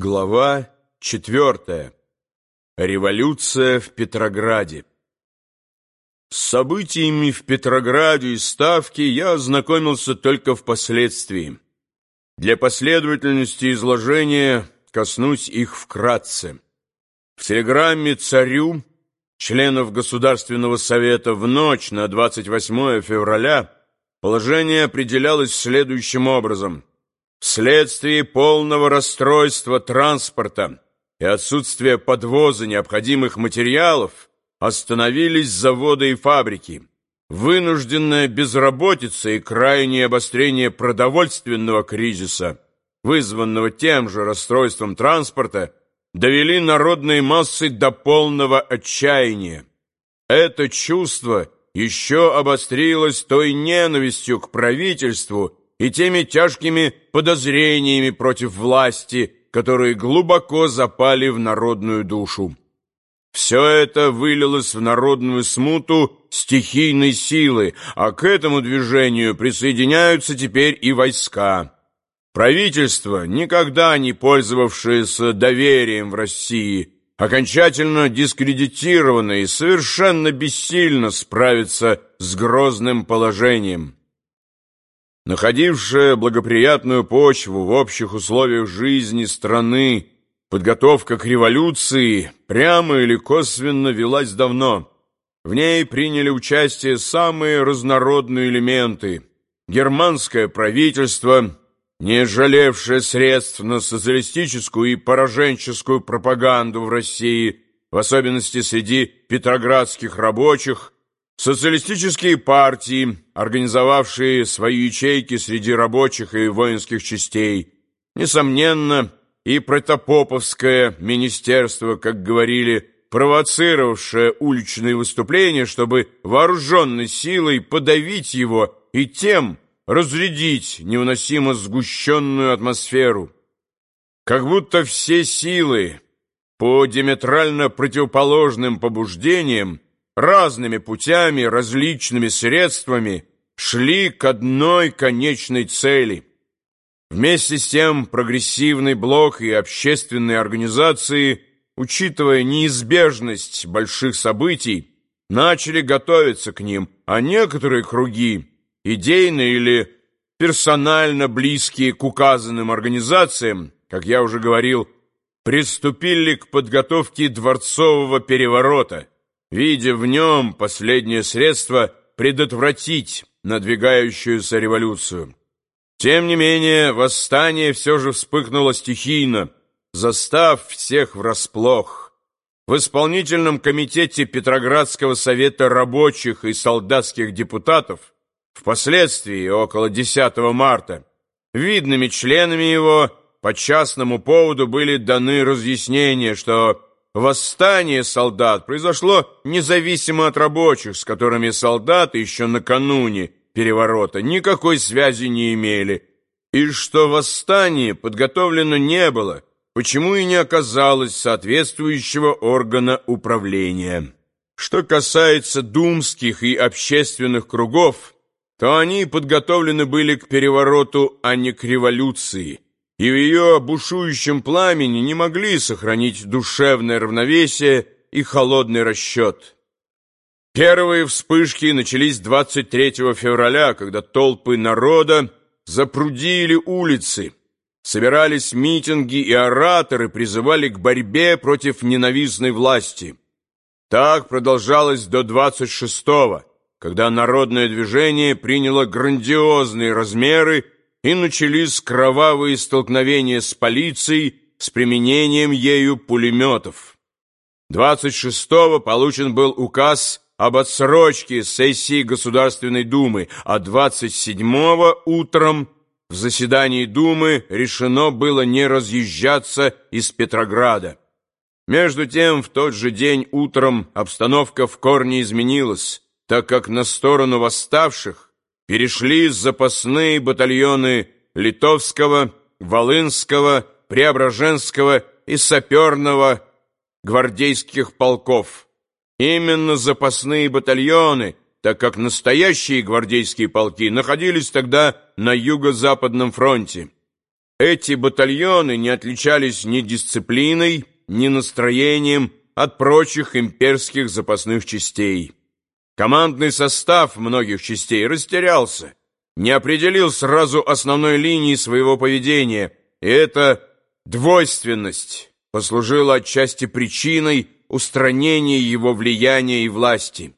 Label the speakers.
Speaker 1: Глава четвертая. Революция в Петрограде. С событиями в Петрограде и Ставке я ознакомился только впоследствии. Для последовательности изложения коснусь их вкратце. В телеграмме царю членов Государственного совета в ночь на 28 февраля положение определялось следующим образом – Вследствие полного расстройства транспорта и отсутствия подвоза необходимых материалов остановились заводы и фабрики. Вынужденная безработица и крайнее обострение продовольственного кризиса, вызванного тем же расстройством транспорта, довели народные массы до полного отчаяния. Это чувство еще обострилось той ненавистью к правительству и теми тяжкими подозрениями против власти, которые глубоко запали в народную душу. Все это вылилось в народную смуту стихийной силы, а к этому движению присоединяются теперь и войска. Правительство, никогда не пользовавшееся доверием в России, окончательно дискредитировано и совершенно бессильно справиться с грозным положением находившая благоприятную почву в общих условиях жизни страны, подготовка к революции прямо или косвенно велась давно. В ней приняли участие самые разнородные элементы. Германское правительство, не жалевшее средств на социалистическую и пораженческую пропаганду в России, в особенности среди петроградских рабочих, Социалистические партии, организовавшие свои ячейки среди рабочих и воинских частей, несомненно, и протопоповское министерство, как говорили, провоцировавшее уличные выступления, чтобы вооруженной силой подавить его и тем разрядить невыносимо сгущенную атмосферу. Как будто все силы по диаметрально противоположным побуждениям разными путями, различными средствами шли к одной конечной цели. Вместе с тем прогрессивный блок и общественные организации, учитывая неизбежность больших событий, начали готовиться к ним, а некоторые круги, идейно или персонально близкие к указанным организациям, как я уже говорил, приступили к подготовке дворцового переворота – видя в нем последнее средство предотвратить надвигающуюся революцию. Тем не менее, восстание все же вспыхнуло стихийно, застав всех врасплох. В исполнительном комитете Петроградского совета рабочих и солдатских депутатов впоследствии, около 10 марта, видными членами его по частному поводу были даны разъяснения, что Восстание солдат произошло независимо от рабочих, с которыми солдаты еще накануне переворота никакой связи не имели, и что восстание подготовлено не было, почему и не оказалось соответствующего органа управления. Что касается думских и общественных кругов, то они подготовлены были к перевороту, а не к революции – и в ее бушующем пламени не могли сохранить душевное равновесие и холодный расчет. Первые вспышки начались 23 февраля, когда толпы народа запрудили улицы, собирались митинги и ораторы призывали к борьбе против ненавистной власти. Так продолжалось до 26-го, когда народное движение приняло грандиозные размеры и начались кровавые столкновения с полицией с применением ею пулеметов. 26-го получен был указ об отсрочке сессии Государственной Думы, а 27-го утром в заседании Думы решено было не разъезжаться из Петрограда. Между тем, в тот же день утром обстановка в корне изменилась, так как на сторону восставших перешли запасные батальоны Литовского, Волынского, Преображенского и Саперного гвардейских полков. Именно запасные батальоны, так как настоящие гвардейские полки находились тогда на юго-западном фронте. Эти батальоны не отличались ни дисциплиной, ни настроением от прочих имперских запасных частей. Командный состав многих частей растерялся, не определил сразу основной линии своего поведения, и эта двойственность послужила отчасти причиной устранения его влияния и власти.